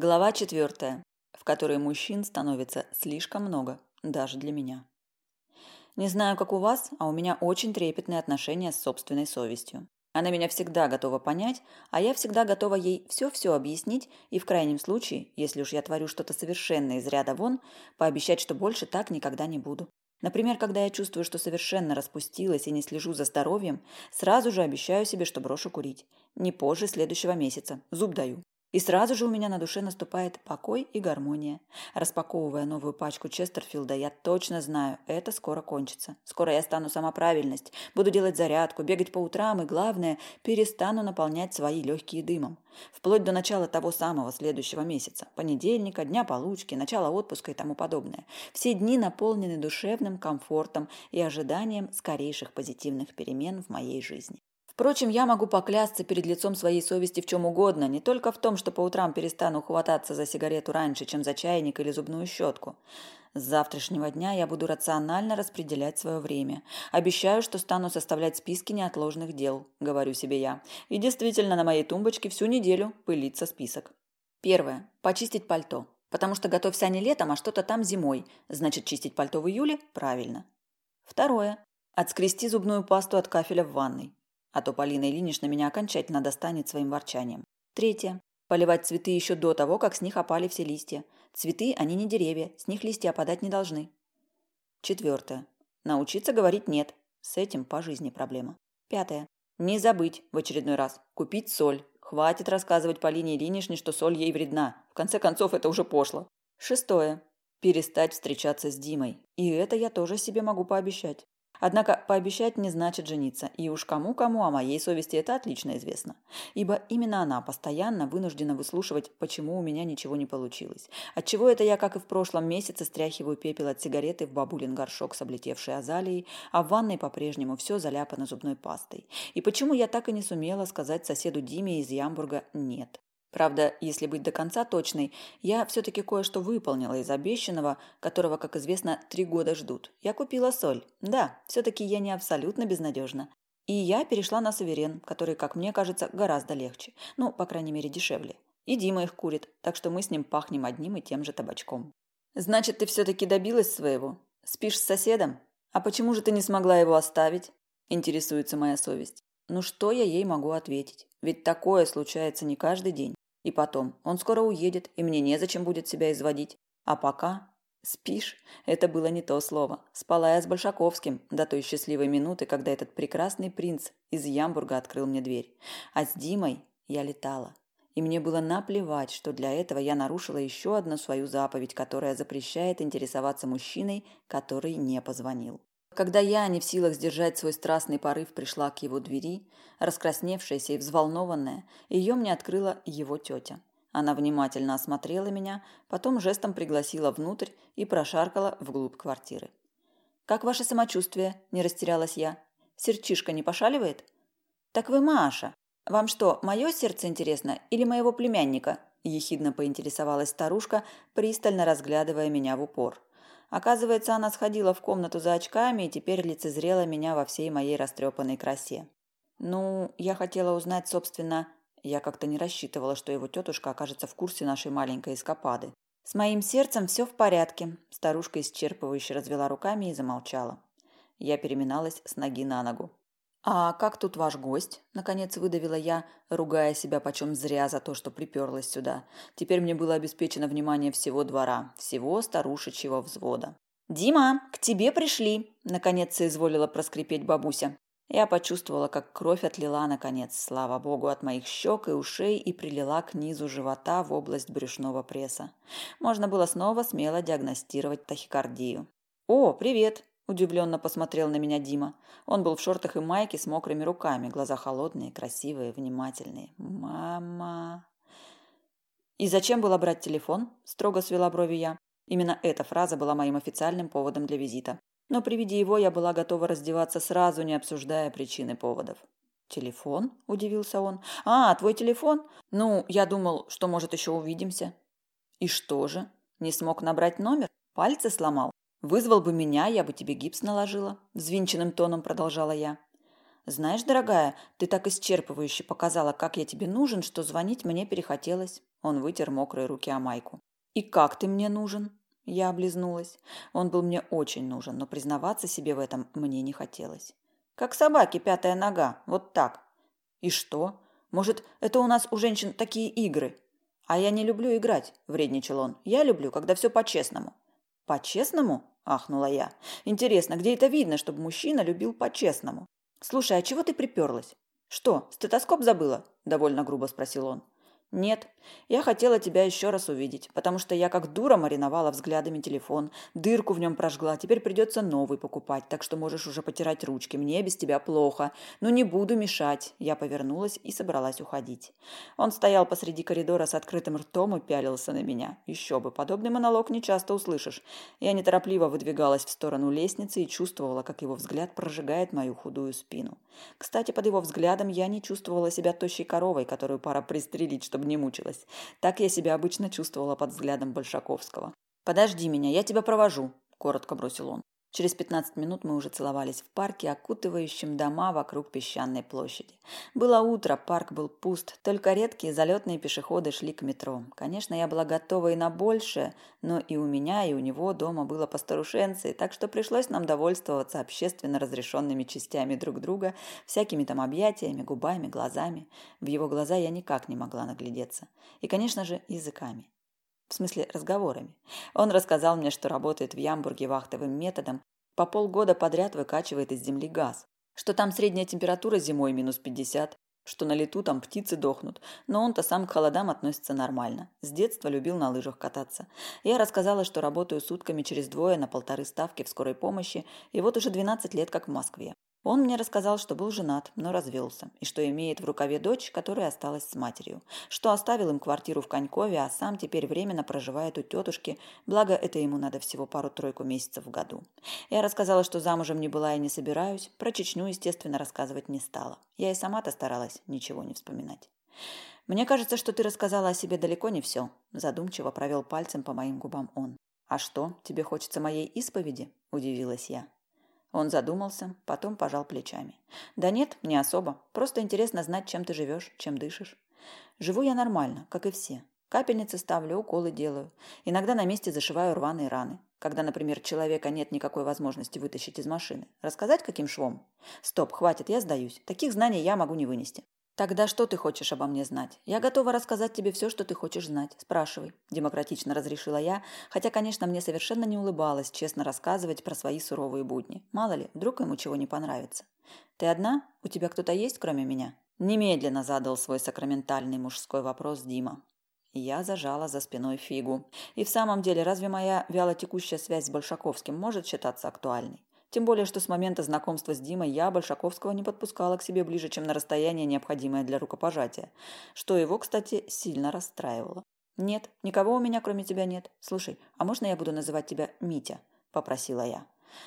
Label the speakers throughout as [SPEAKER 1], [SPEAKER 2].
[SPEAKER 1] Глава четвертая, в которой мужчин становится слишком много, даже для меня. Не знаю, как у вас, а у меня очень трепетные отношения с собственной совестью. Она меня всегда готова понять, а я всегда готова ей все-все объяснить и в крайнем случае, если уж я творю что-то совершенно из ряда вон, пообещать, что больше так никогда не буду. Например, когда я чувствую, что совершенно распустилась и не слежу за здоровьем, сразу же обещаю себе, что брошу курить. Не позже следующего месяца. Зуб даю. И сразу же у меня на душе наступает покой и гармония. Распаковывая новую пачку Честерфилда, я точно знаю, это скоро кончится. Скоро я стану сама правильность, буду делать зарядку, бегать по утрам и, главное, перестану наполнять свои легкие дымом. Вплоть до начала того самого следующего месяца. Понедельника, дня получки, начала отпуска и тому подобное. Все дни наполнены душевным комфортом и ожиданием скорейших позитивных перемен в моей жизни. Впрочем, я могу поклясться перед лицом своей совести в чем угодно, не только в том, что по утрам перестану хвататься за сигарету раньше, чем за чайник или зубную щетку. С завтрашнего дня я буду рационально распределять свое время. Обещаю, что стану составлять списки неотложных дел, говорю себе я. И действительно, на моей тумбочке всю неделю пылится список. Первое. Почистить пальто. Потому что готовься не летом, а что-то там зимой. Значит, чистить пальто в июле? Правильно. Второе. Отскрести зубную пасту от кафеля в ванной. А то Полина Ильинична меня окончательно достанет своим ворчанием. Третье. Поливать цветы еще до того, как с них опали все листья. Цветы, они не деревья, с них листья опадать не должны. Четвертое. Научиться говорить «нет». С этим по жизни проблема. Пятое. Не забыть в очередной раз купить соль. Хватит рассказывать Полине Ильиничне, что соль ей вредна. В конце концов, это уже пошло. Шестое. Перестать встречаться с Димой. И это я тоже себе могу пообещать. Однако пообещать не значит жениться, и уж кому-кому, а моей совести это отлично известно. Ибо именно она постоянно вынуждена выслушивать, почему у меня ничего не получилось. Отчего это я, как и в прошлом месяце, стряхиваю пепел от сигареты в бабулин горшок с облетевшей азалией, а в ванной по-прежнему все заляпано зубной пастой. И почему я так и не сумела сказать соседу Диме из Ямбурга «нет». Правда, если быть до конца точной, я все-таки кое-что выполнила из обещанного, которого, как известно, три года ждут. Я купила соль. Да, все-таки я не абсолютно безнадежна. И я перешла на суверен, который, как мне кажется, гораздо легче. Ну, по крайней мере, дешевле. И Дима их курит, так что мы с ним пахнем одним и тем же табачком. Значит, ты все-таки добилась своего? Спишь с соседом? А почему же ты не смогла его оставить? Интересуется моя совесть. Ну что я ей могу ответить? Ведь такое случается не каждый день. И потом, он скоро уедет, и мне незачем будет себя изводить. А пока... Спишь? Это было не то слово. Спала я с Большаковским до той счастливой минуты, когда этот прекрасный принц из Ямбурга открыл мне дверь. А с Димой я летала. И мне было наплевать, что для этого я нарушила еще одну свою заповедь, которая запрещает интересоваться мужчиной, который не позвонил. Когда я, не в силах сдержать свой страстный порыв, пришла к его двери, раскрасневшаяся и взволнованная, ее мне открыла его тетя. Она внимательно осмотрела меня, потом жестом пригласила внутрь и прошаркала вглубь квартиры. «Как ваше самочувствие?» – не растерялась я. «Сердчишка не пошаливает?» «Так вы Маша. Вам что, мое сердце интересно или моего племянника?» – ехидно поинтересовалась старушка, пристально разглядывая меня в упор. Оказывается, она сходила в комнату за очками и теперь лицезрела меня во всей моей растрепанной красе. Ну, я хотела узнать, собственно, я как-то не рассчитывала, что его тетушка окажется в курсе нашей маленькой эскапады. С моим сердцем все в порядке. Старушка исчерпывающе развела руками и замолчала. Я переминалась с ноги на ногу. «А как тут ваш гость?» – наконец выдавила я, ругая себя почем зря за то, что приперлась сюда. Теперь мне было обеспечено внимание всего двора, всего старушечьего взвода. «Дима, к тебе пришли!» – наконец соизволила проскрипеть бабуся. Я почувствовала, как кровь отлила, наконец, слава богу, от моих щек и ушей и прилила к низу живота в область брюшного пресса. Можно было снова смело диагностировать тахикардию. «О, привет!» Удивленно посмотрел на меня Дима. Он был в шортах и майке с мокрыми руками, глаза холодные, красивые, внимательные. «Мама...» «И зачем было брать телефон?» – строго свела брови я. Именно эта фраза была моим официальным поводом для визита. Но при виде его я была готова раздеваться сразу, не обсуждая причины поводов. «Телефон?» – удивился он. «А, твой телефон? Ну, я думал, что, может, еще увидимся». «И что же? Не смог набрать номер? Пальцы сломал?» Вызвал бы меня, я бы тебе гипс наложила, взвинченным тоном продолжала я. Знаешь, дорогая, ты так исчерпывающе показала, как я тебе нужен, что звонить мне перехотелось. Он вытер мокрые руки о майку. «И как ты мне нужен?» Я облизнулась. Он был мне очень нужен, но признаваться себе в этом мне не хотелось. «Как собаки пятая нога, вот так». «И что? Может, это у нас у женщин такие игры?» «А я не люблю играть», – вредничал он. «Я люблю, когда все по-честному». «По-честному?» – ахнула я. «Интересно, где это видно, чтобы мужчина любил по-честному?» «Слушай, а чего ты приперлась?» «Что, стетоскоп забыла?» – довольно грубо спросил он. «Нет, я хотела тебя еще раз увидеть, потому что я как дура мариновала взглядами телефон, дырку в нем прожгла, теперь придется новый покупать, так что можешь уже потирать ручки, мне без тебя плохо, но не буду мешать». Я повернулась и собралась уходить. Он стоял посреди коридора с открытым ртом и пялился на меня. Еще бы, подобный монолог не часто услышишь. Я неторопливо выдвигалась в сторону лестницы и чувствовала, как его взгляд прожигает мою худую спину. Кстати, под его взглядом я не чувствовала себя тощей коровой, которую пора пристрелить, чтобы не мучилась. Так я себя обычно чувствовала под взглядом Большаковского. «Подожди меня, я тебя провожу», – коротко бросил он. Через 15 минут мы уже целовались в парке, окутывающем дома вокруг песчаной площади. Было утро, парк был пуст, только редкие залетные пешеходы шли к метро. Конечно, я была готова и на большее, но и у меня, и у него дома было по старушенции, так что пришлось нам довольствоваться общественно разрешенными частями друг друга, всякими там объятиями, губами, глазами. В его глаза я никак не могла наглядеться. И, конечно же, языками. В смысле, разговорами. Он рассказал мне, что работает в Ямбурге вахтовым методом, по полгода подряд выкачивает из земли газ, что там средняя температура зимой минус 50, что на лету там птицы дохнут, но он-то сам к холодам относится нормально. С детства любил на лыжах кататься. Я рассказала, что работаю сутками через двое на полторы ставки в скорой помощи, и вот уже 12 лет как в Москве. Он мне рассказал, что был женат, но развелся, и что имеет в рукаве дочь, которая осталась с матерью, что оставил им квартиру в Конькове, а сам теперь временно проживает у тетушки, благо это ему надо всего пару-тройку месяцев в году. Я рассказала, что замужем не была и не собираюсь, про Чечню, естественно, рассказывать не стала. Я и сама-то старалась ничего не вспоминать. «Мне кажется, что ты рассказала о себе далеко не все», – задумчиво провел пальцем по моим губам он. «А что, тебе хочется моей исповеди?» – удивилась я. Он задумался, потом пожал плечами. «Да нет, не особо. Просто интересно знать, чем ты живешь, чем дышишь. Живу я нормально, как и все. Капельницы ставлю, уколы делаю. Иногда на месте зашиваю рваные раны. Когда, например, человека нет никакой возможности вытащить из машины. Рассказать, каким швом? Стоп, хватит, я сдаюсь. Таких знаний я могу не вынести. «Тогда что ты хочешь обо мне знать? Я готова рассказать тебе все, что ты хочешь знать. Спрашивай», – демократично разрешила я, хотя, конечно, мне совершенно не улыбалось честно рассказывать про свои суровые будни. Мало ли, вдруг ему чего не понравится. «Ты одна? У тебя кто-то есть, кроме меня?» Немедленно задал свой сакраментальный мужской вопрос Дима. Я зажала за спиной фигу. И в самом деле, разве моя вялотекущая связь с Большаковским может считаться актуальной? Тем более, что с момента знакомства с Димой я Большаковского не подпускала к себе ближе, чем на расстояние, необходимое для рукопожатия, что его, кстати, сильно расстраивало. «Нет, никого у меня кроме тебя нет. Слушай, а можно я буду называть тебя Митя?» – попросила я.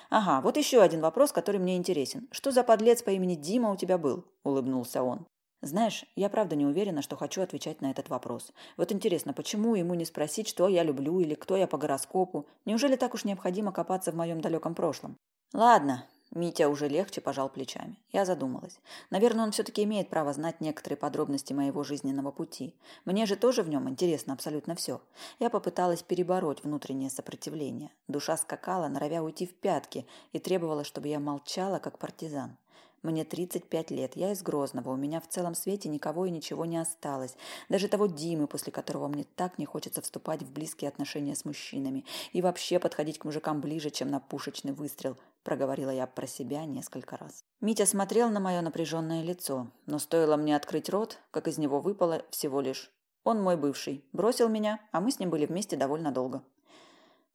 [SPEAKER 1] «Ага, вот еще один вопрос, который мне интересен. Что за подлец по имени Дима у тебя был?» – улыбнулся он. Знаешь, я правда не уверена, что хочу отвечать на этот вопрос. Вот интересно, почему ему не спросить, что я люблю или кто я по гороскопу? Неужели так уж необходимо копаться в моем далеком прошлом? Ладно, Митя уже легче пожал плечами. Я задумалась. Наверное, он все-таки имеет право знать некоторые подробности моего жизненного пути. Мне же тоже в нем интересно абсолютно все. Я попыталась перебороть внутреннее сопротивление. Душа скакала, норовя уйти в пятки, и требовала, чтобы я молчала, как партизан. Мне 35 лет, я из Грозного, у меня в целом свете никого и ничего не осталось. Даже того Димы, после которого мне так не хочется вступать в близкие отношения с мужчинами и вообще подходить к мужикам ближе, чем на пушечный выстрел, проговорила я про себя несколько раз. Митя смотрел на мое напряженное лицо, но стоило мне открыть рот, как из него выпало всего лишь «Он мой бывший, бросил меня, а мы с ним были вместе довольно долго».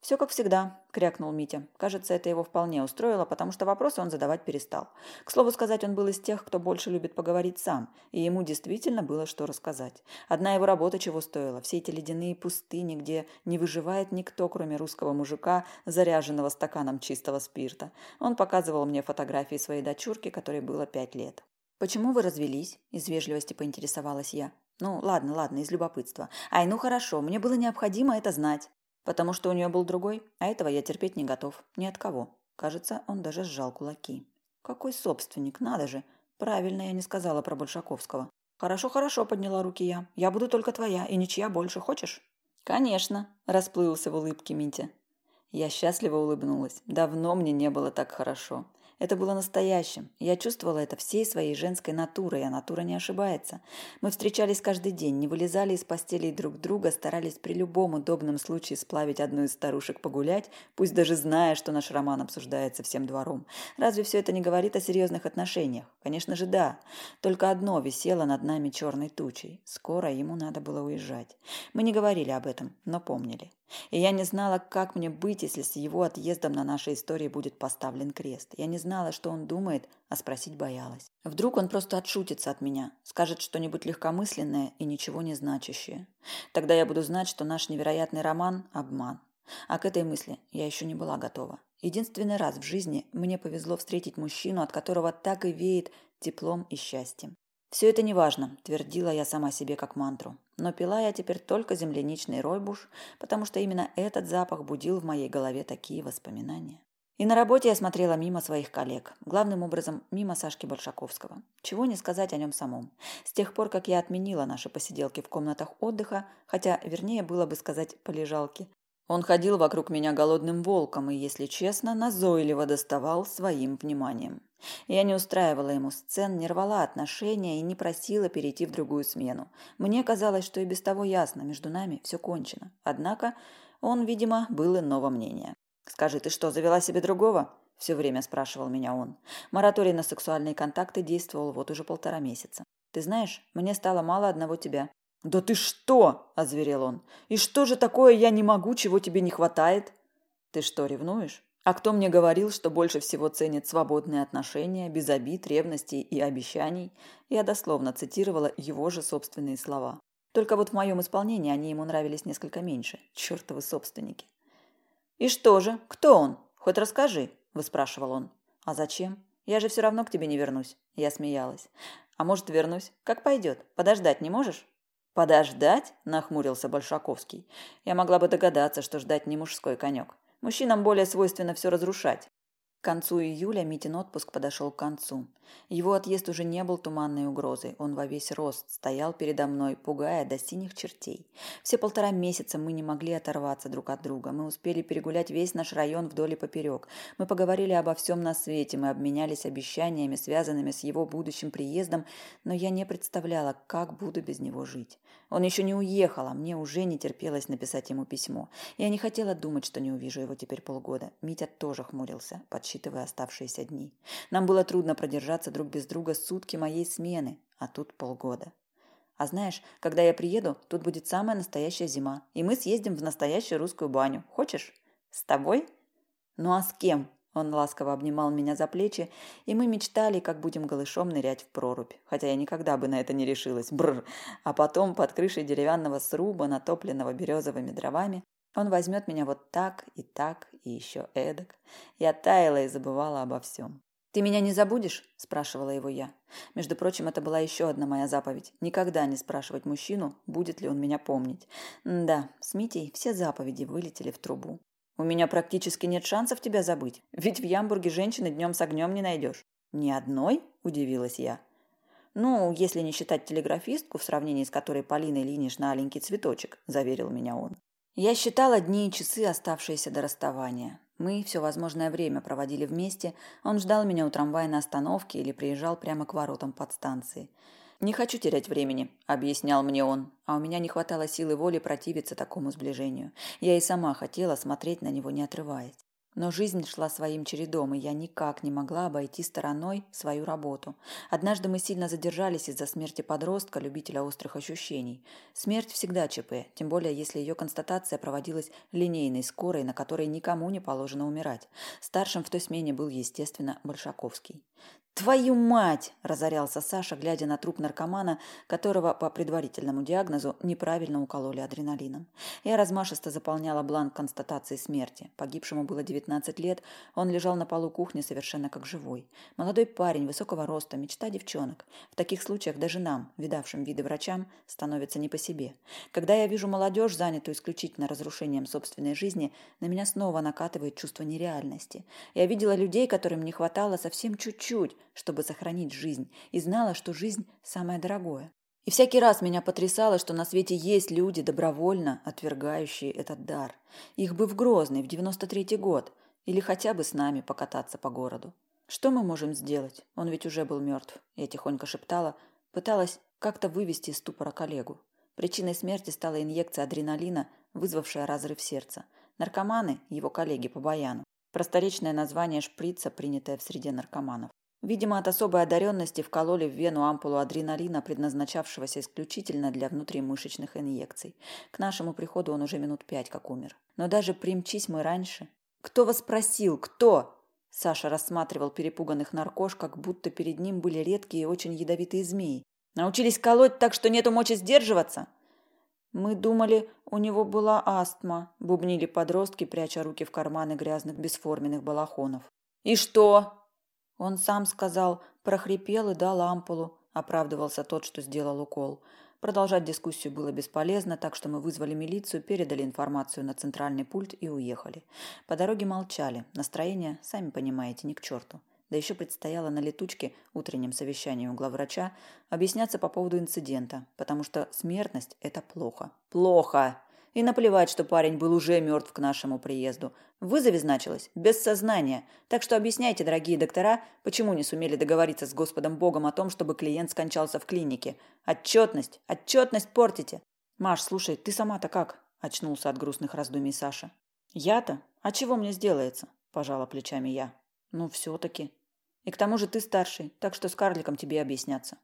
[SPEAKER 1] «Все как всегда», – крякнул Митя. Кажется, это его вполне устроило, потому что вопросы он задавать перестал. К слову сказать, он был из тех, кто больше любит поговорить сам, и ему действительно было что рассказать. Одна его работа чего стоила. Все эти ледяные пустыни, где не выживает никто, кроме русского мужика, заряженного стаканом чистого спирта. Он показывал мне фотографии своей дочурки, которой было пять лет. «Почему вы развелись?» – из вежливости поинтересовалась я. «Ну, ладно, ладно, из любопытства. Ай, ну хорошо, мне было необходимо это знать». Потому что у нее был другой, а этого я терпеть не готов. Ни от кого. Кажется, он даже сжал кулаки. Какой собственник, надо же. Правильно я не сказала про Большаковского. «Хорошо, хорошо», – подняла руки я. «Я буду только твоя, и ничья больше. Хочешь?» «Конечно», – расплылся в улыбке Митя. Я счастливо улыбнулась. Давно мне не было так хорошо. Это было настоящим. Я чувствовала это всей своей женской натурой, а натура не ошибается. Мы встречались каждый день, не вылезали из постелей друг друга, старались при любом удобном случае сплавить одну из старушек погулять, пусть даже зная, что наш роман обсуждается всем двором. Разве все это не говорит о серьезных отношениях? Конечно же, да. Только одно висело над нами черной тучей. Скоро ему надо было уезжать. Мы не говорили об этом, но помнили. И я не знала, как мне быть, если с его отъездом на нашей истории будет поставлен крест. Я не знала, что он думает, а спросить боялась. Вдруг он просто отшутится от меня, скажет что-нибудь легкомысленное и ничего не значащее. Тогда я буду знать, что наш невероятный роман – обман. А к этой мысли я еще не была готова. Единственный раз в жизни мне повезло встретить мужчину, от которого так и веет теплом и счастьем. «Все это неважно», – твердила я сама себе как мантру. Но пила я теперь только земляничный ройбуш, потому что именно этот запах будил в моей голове такие воспоминания. И на работе я смотрела мимо своих коллег, главным образом мимо Сашки Большаковского. Чего не сказать о нем самом. С тех пор, как я отменила наши посиделки в комнатах отдыха, хотя вернее было бы сказать полежалки, он ходил вокруг меня голодным волком и, если честно, назойливо доставал своим вниманием. Я не устраивала ему сцен, не рвала отношения и не просила перейти в другую смену. Мне казалось, что и без того ясно, между нами все кончено. Однако он, видимо, был иного мнения. «Скажи, ты что, завела себе другого?» – все время спрашивал меня он. Мораторий на сексуальные контакты действовал вот уже полтора месяца. «Ты знаешь, мне стало мало одного тебя. «Да ты что?» – озверел он. «И что же такое я не могу, чего тебе не хватает?» «Ты что, ревнуешь?» А кто мне говорил, что больше всего ценит свободные отношения, без обид, ревностей и обещаний? Я дословно цитировала его же собственные слова. Только вот в моем исполнении они ему нравились несколько меньше. Чертовы собственники. «И что же? Кто он? Хоть расскажи», – выспрашивал он. «А зачем? Я же все равно к тебе не вернусь». Я смеялась. «А может, вернусь? Как пойдет? Подождать не можешь?» «Подождать?» – нахмурился Большаковский. «Я могла бы догадаться, что ждать не мужской конек. Мужчинам более свойственно все разрушать. Концу июля Митин отпуск подошел к концу. Его отъезд уже не был туманной угрозой. Он во весь рост стоял передо мной, пугая до синих чертей. Все полтора месяца мы не могли оторваться друг от друга. Мы успели перегулять весь наш район вдоль и поперек. Мы поговорили обо всем на свете, мы обменялись обещаниями, связанными с его будущим приездом, но я не представляла, как буду без него жить. Он еще не уехал, а мне уже не терпелось написать ему письмо. Я не хотела думать, что не увижу его теперь полгода. Митя тоже хмурился, подсчитывая оставшиеся дни. Нам было трудно продержаться друг без друга сутки моей смены, а тут полгода. А знаешь, когда я приеду, тут будет самая настоящая зима, и мы съездим в настоящую русскую баню. Хочешь? С тобой? Ну а с кем? Он ласково обнимал меня за плечи, и мы мечтали, как будем голышом нырять в прорубь, хотя я никогда бы на это не решилась. Бррр. А потом под крышей деревянного сруба, натопленного березовыми дровами, он возьмет меня вот так и так, и еще эдак. Я таяла и забывала обо всем. «Ты меня не забудешь?» – спрашивала его я. Между прочим, это была еще одна моя заповедь. Никогда не спрашивать мужчину, будет ли он меня помнить. да, с Митей все заповеди вылетели в трубу. У меня практически нет шансов тебя забыть, ведь в Ямбурге женщины днем с огнем не найдешь. Ни одной? Удивилась я. Ну, если не считать телеграфистку, в сравнении с которой Полиной линишь на аленький цветочек, заверил меня он. Я считала дни и часы, оставшиеся до расставания. Мы все возможное время проводили вместе. Он ждал меня у трамвайной остановки или приезжал прямо к воротам подстанции. «Не хочу терять времени», – объяснял мне он, а у меня не хватало силы воли противиться такому сближению. Я и сама хотела смотреть на него, не отрываясь. Но жизнь шла своим чередом, и я никак не могла обойти стороной свою работу. Однажды мы сильно задержались из-за смерти подростка, любителя острых ощущений. Смерть всегда ЧП, тем более если ее констатация проводилась линейной, скорой, на которой никому не положено умирать. Старшим в той смене был, естественно, Большаковский. «Твою мать!» – разорялся Саша, глядя на труп наркомана, которого по предварительному диагнозу неправильно укололи адреналином. Я размашисто заполняла бланк констатации смерти. Погибшему было 19 лет, он лежал на полу кухни совершенно как живой. Молодой парень, высокого роста, мечта девчонок. В таких случаях даже нам, видавшим виды врачам, становится не по себе. Когда я вижу молодежь, занятую исключительно разрушением собственной жизни, на меня снова накатывает чувство нереальности. Я видела людей, которым не хватало совсем чуть-чуть, чтобы сохранить жизнь, и знала, что жизнь самое дорогое. И всякий раз меня потрясало, что на свете есть люди, добровольно отвергающие этот дар. Их бы в Грозный, в 93-й год, или хотя бы с нами покататься по городу. Что мы можем сделать? Он ведь уже был мертв. Я тихонько шептала, пыталась как-то вывести из ступора коллегу. Причиной смерти стала инъекция адреналина, вызвавшая разрыв сердца. Наркоманы, его коллеги по баяну. Просторечное название шприца, принятое в среде наркоманов. Видимо, от особой одаренности вкололи в вену ампулу адреналина, предназначавшегося исключительно для внутримышечных инъекций. К нашему приходу он уже минут пять как умер. Но даже примчись мы раньше... «Кто вас спросил? Кто?» Саша рассматривал перепуганных наркош, как будто перед ним были редкие и очень ядовитые змеи. «Научились колоть так, что нету мочи сдерживаться?» «Мы думали, у него была астма», – бубнили подростки, пряча руки в карманы грязных бесформенных балахонов. «И что?» Он сам сказал, прохрипел и дал ампулу, оправдывался тот, что сделал укол. Продолжать дискуссию было бесполезно, так что мы вызвали милицию, передали информацию на центральный пульт и уехали. По дороге молчали. Настроение, сами понимаете, ни к черту. Да еще предстояло на летучке, утреннем совещании у главврача, объясняться по поводу инцидента, потому что смертность – это плохо. Плохо! И наплевать, что парень был уже мертв к нашему приезду. В вызове значилось «без сознания». Так что объясняйте, дорогие доктора, почему не сумели договориться с Господом Богом о том, чтобы клиент скончался в клинике. Отчетность! Отчетность портите! Маш, слушай, ты сама-то как? Очнулся от грустных раздумий Саша. Я-то? А чего мне сделается? Пожала плечами я. Ну, все-таки. И к тому же ты старший, так что с карликом тебе объясняться.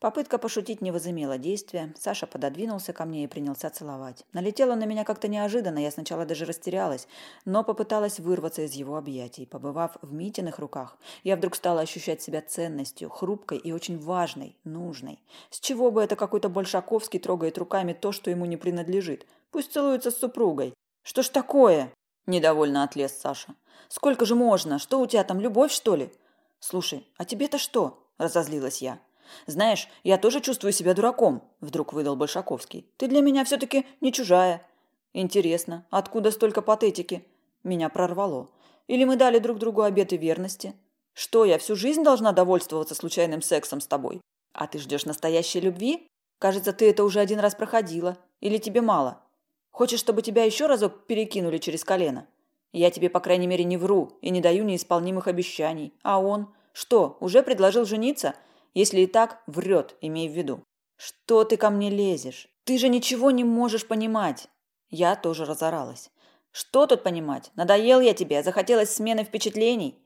[SPEAKER 1] Попытка пошутить не возымела действия. Саша пододвинулся ко мне и принялся целовать. Налетел он на меня как-то неожиданно, я сначала даже растерялась, но попыталась вырваться из его объятий. Побывав в Митиных руках, я вдруг стала ощущать себя ценностью, хрупкой и очень важной, нужной. С чего бы это какой-то Большаковский трогает руками то, что ему не принадлежит? Пусть целуется с супругой. Что ж такое? Недовольно отлез Саша. Сколько же можно? Что у тебя там, любовь, что ли? Слушай, а тебе-то что? Разозлилась я. «Знаешь, я тоже чувствую себя дураком», – вдруг выдал Большаковский. «Ты для меня все-таки не чужая». «Интересно, откуда столько патетики?» Меня прорвало. «Или мы дали друг другу обеты верности?» «Что, я всю жизнь должна довольствоваться случайным сексом с тобой? А ты ждешь настоящей любви? Кажется, ты это уже один раз проходила. Или тебе мало? Хочешь, чтобы тебя еще разок перекинули через колено? Я тебе, по крайней мере, не вру и не даю неисполнимых обещаний. А он? Что, уже предложил жениться?» Если и так, врет, имей в виду. Что ты ко мне лезешь? Ты же ничего не можешь понимать. Я тоже разоралась. Что тут понимать? Надоел я тебе, захотелось смены впечатлений.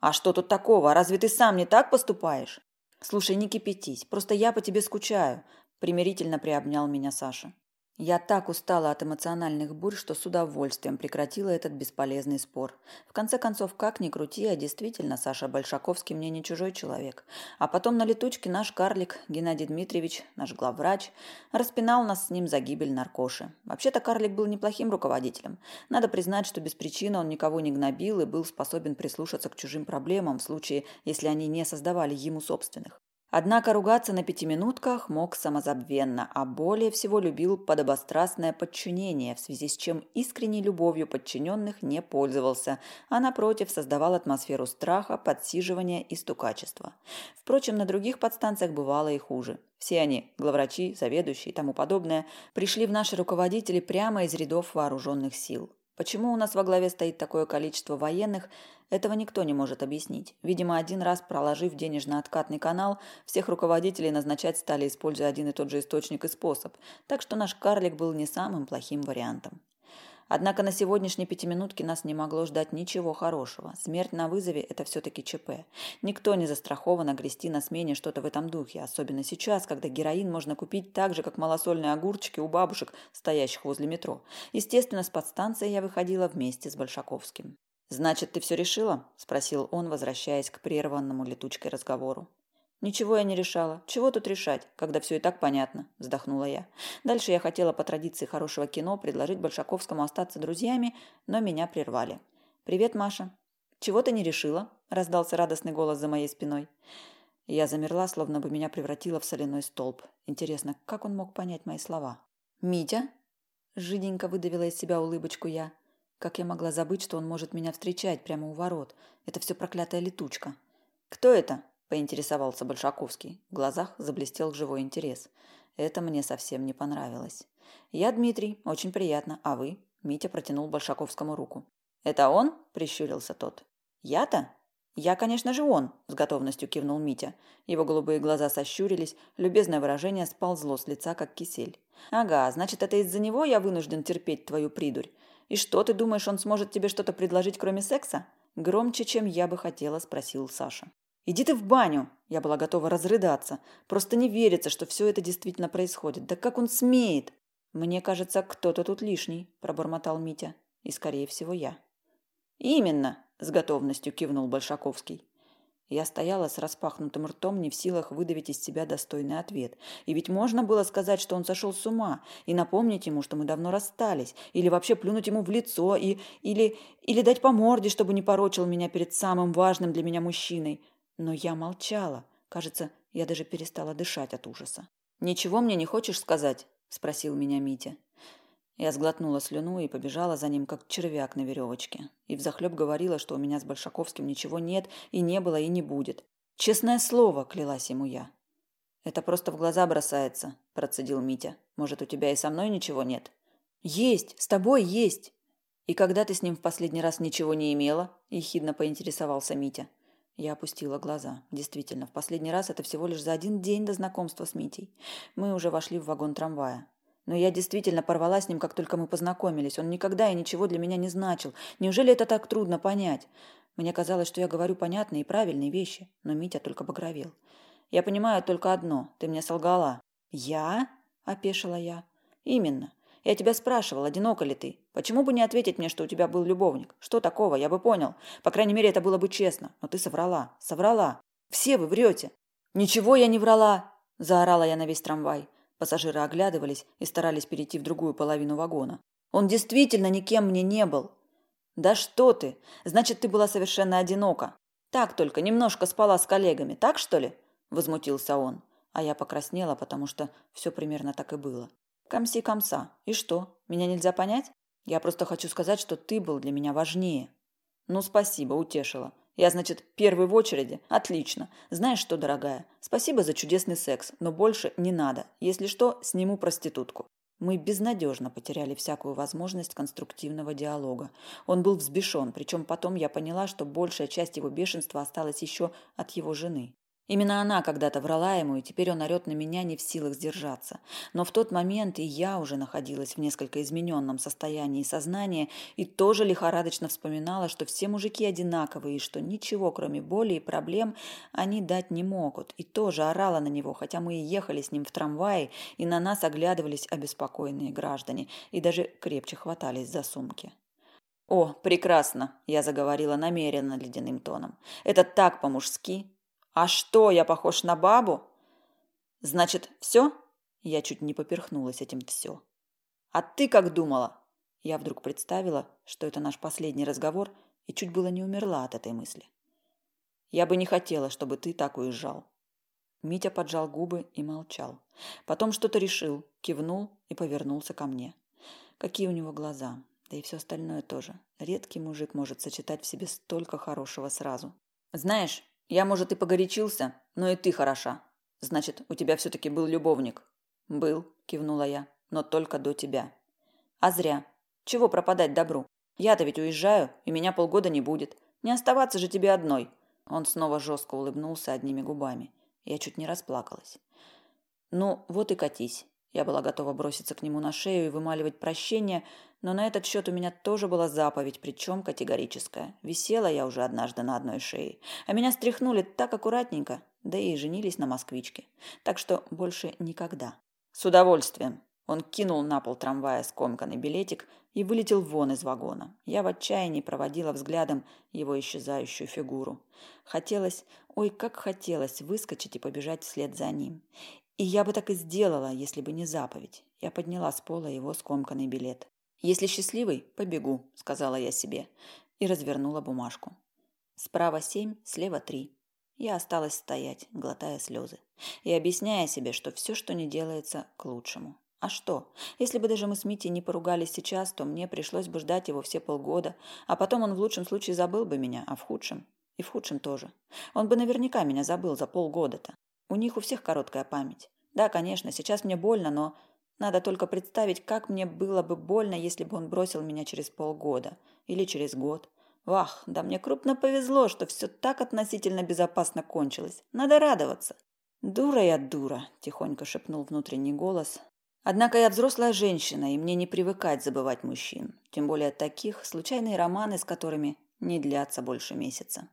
[SPEAKER 1] А что тут такого? Разве ты сам не так поступаешь? Слушай, не кипятись, просто я по тебе скучаю, примирительно приобнял меня Саша. Я так устала от эмоциональных бурь, что с удовольствием прекратила этот бесполезный спор. В конце концов, как ни крути, а действительно Саша Большаковский мне не чужой человек. А потом на летучке наш карлик Геннадий Дмитриевич, наш главврач, распинал нас с ним за гибель наркоши. Вообще-то карлик был неплохим руководителем. Надо признать, что без причины он никого не гнобил и был способен прислушаться к чужим проблемам в случае, если они не создавали ему собственных. Однако ругаться на пятиминутках мог самозабвенно, а более всего любил подобострастное подчинение, в связи с чем искренней любовью подчиненных не пользовался, а напротив создавал атмосферу страха, подсиживания и стукачества. Впрочем, на других подстанциях бывало и хуже. Все они, главврачи, заведующие и тому подобное, пришли в наши руководители прямо из рядов вооруженных сил. Почему у нас во главе стоит такое количество военных, этого никто не может объяснить. Видимо, один раз проложив денежно-откатный канал, всех руководителей назначать стали, используя один и тот же источник и способ, так что наш карлик был не самым плохим вариантом. Однако на сегодняшней пятиминутке нас не могло ждать ничего хорошего. Смерть на вызове – это все-таки ЧП. Никто не застрахован огрести на смене что-то в этом духе, особенно сейчас, когда героин можно купить так же, как малосольные огурчики у бабушек, стоящих возле метро. Естественно, с подстанции я выходила вместе с Большаковским. «Значит, ты все решила?» – спросил он, возвращаясь к прерванному летучкой разговору. «Ничего я не решала. Чего тут решать, когда все и так понятно?» – вздохнула я. Дальше я хотела по традиции хорошего кино предложить Большаковскому остаться друзьями, но меня прервали. «Привет, Маша». «Чего ты не решила?» – раздался радостный голос за моей спиной. Я замерла, словно бы меня превратило в соляной столб. Интересно, как он мог понять мои слова? «Митя?» – жиденько выдавила из себя улыбочку я. Как я могла забыть, что он может меня встречать прямо у ворот? Это все проклятая летучка. «Кто это?» Поинтересовался Большаковский. В глазах заблестел живой интерес. Это мне совсем не понравилось. «Я Дмитрий, очень приятно. А вы?» Митя протянул Большаковскому руку. «Это он?» – прищурился тот. «Я-то?» «Я, конечно же, он», – с готовностью кивнул Митя. Его голубые глаза сощурились, любезное выражение сползло с лица, как кисель. «Ага, значит, это из-за него я вынужден терпеть твою придурь. И что, ты думаешь, он сможет тебе что-то предложить, кроме секса?» Громче, чем я бы хотела, спросил Саша. «Иди ты в баню!» Я была готова разрыдаться. Просто не верится, что все это действительно происходит. Да как он смеет? «Мне кажется, кто-то тут лишний», – пробормотал Митя. «И, скорее всего, я». «Именно!» – с готовностью кивнул Большаковский. Я стояла с распахнутым ртом, не в силах выдавить из себя достойный ответ. И ведь можно было сказать, что он сошел с ума, и напомнить ему, что мы давно расстались, или вообще плюнуть ему в лицо, и... или... или дать по морде, чтобы не порочил меня перед самым важным для меня мужчиной. Но я молчала. Кажется, я даже перестала дышать от ужаса. «Ничего мне не хочешь сказать?» – спросил меня Митя. Я сглотнула слюну и побежала за ним, как червяк на веревочке. И взахлеб говорила, что у меня с Большаковским ничего нет и не было и не будет. «Честное слово!» – клялась ему я. «Это просто в глаза бросается», – процедил Митя. «Может, у тебя и со мной ничего нет?» «Есть! С тобой есть!» «И когда ты с ним в последний раз ничего не имела?» – ехидно поинтересовался Митя. Я опустила глаза. Действительно, в последний раз это всего лишь за один день до знакомства с Митей. Мы уже вошли в вагон трамвая. Но я действительно порвала с ним, как только мы познакомились. Он никогда и ничего для меня не значил. Неужели это так трудно понять? Мне казалось, что я говорю понятные и правильные вещи, но Митя только багровел. Я понимаю только одно. Ты мне солгала. Я? опешила я. Именно. Я тебя спрашивал, одинока ли ты. Почему бы не ответить мне, что у тебя был любовник? Что такого? Я бы понял. По крайней мере, это было бы честно. Но ты соврала. Соврала. Все вы врете. Ничего я не врала, заорала я на весь трамвай. Пассажиры оглядывались и старались перейти в другую половину вагона. Он действительно никем мне не был. Да что ты? Значит, ты была совершенно одинока. Так только, немножко спала с коллегами, так что ли? Возмутился он. А я покраснела, потому что все примерно так и было. Комси комса. И что? Меня нельзя понять? Я просто хочу сказать, что ты был для меня важнее. Ну, спасибо, утешила. Я, значит, первый в очереди? Отлично. Знаешь что, дорогая, спасибо за чудесный секс, но больше не надо. Если что, сниму проститутку. Мы безнадежно потеряли всякую возможность конструктивного диалога. Он был взбешен, причем потом я поняла, что большая часть его бешенства осталась еще от его жены. Именно она когда-то врала ему, и теперь он орет на меня не в силах сдержаться. Но в тот момент и я уже находилась в несколько измененном состоянии сознания и тоже лихорадочно вспоминала, что все мужики одинаковые и что ничего, кроме боли и проблем, они дать не могут. И тоже орала на него, хотя мы и ехали с ним в трамвае, и на нас оглядывались обеспокоенные граждане и даже крепче хватались за сумки. «О, прекрасно!» – я заговорила намеренно ледяным тоном. «Это так по-мужски!» «А что, я похож на бабу?» «Значит, все?» Я чуть не поперхнулась этим «все». «А ты как думала?» Я вдруг представила, что это наш последний разговор, и чуть было не умерла от этой мысли. «Я бы не хотела, чтобы ты так уезжал». Митя поджал губы и молчал. Потом что-то решил, кивнул и повернулся ко мне. Какие у него глаза, да и все остальное тоже. Редкий мужик может сочетать в себе столько хорошего сразу. «Знаешь, я, может, и погорячился, но и ты хороша. Значит, у тебя все-таки был любовник. Был, кивнула я, но только до тебя. А зря. Чего пропадать добру? Я-то ведь уезжаю, и меня полгода не будет. Не оставаться же тебе одной. Он снова жестко улыбнулся одними губами. Я чуть не расплакалась. Ну, вот и катись. Я была готова броситься к нему на шею и вымаливать прощение, но на этот счет у меня тоже была заповедь, причем категорическая. Висела я уже однажды на одной шее, а меня стряхнули так аккуратненько, да и женились на москвичке. Так что больше никогда. С удовольствием. Он кинул на пол трамвая скомканный билетик и вылетел вон из вагона. Я в отчаянии проводила взглядом его исчезающую фигуру. Хотелось, ой, как хотелось выскочить и побежать вслед за ним. И я бы так и сделала, если бы не заповедь. Я подняла с пола его скомканный билет. «Если счастливый, побегу», – сказала я себе и развернула бумажку. Справа семь, слева три. Я осталась стоять, глотая слезы, и объясняя себе, что все, что не делается, к лучшему. А что? Если бы даже мы с Митей не поругались сейчас, то мне пришлось бы ждать его все полгода, а потом он в лучшем случае забыл бы меня, а в худшем И в худшем тоже. Он бы наверняка меня забыл за полгода-то. У них у всех короткая память. Да, конечно, сейчас мне больно, но надо только представить, как мне было бы больно, если бы он бросил меня через полгода или через год. Вах, да мне крупно повезло, что все так относительно безопасно кончилось. Надо радоваться. Дура я дура, тихонько шепнул внутренний голос. Однако я взрослая женщина, и мне не привыкать забывать мужчин, тем более таких, случайные романы с которыми не длятся больше месяца.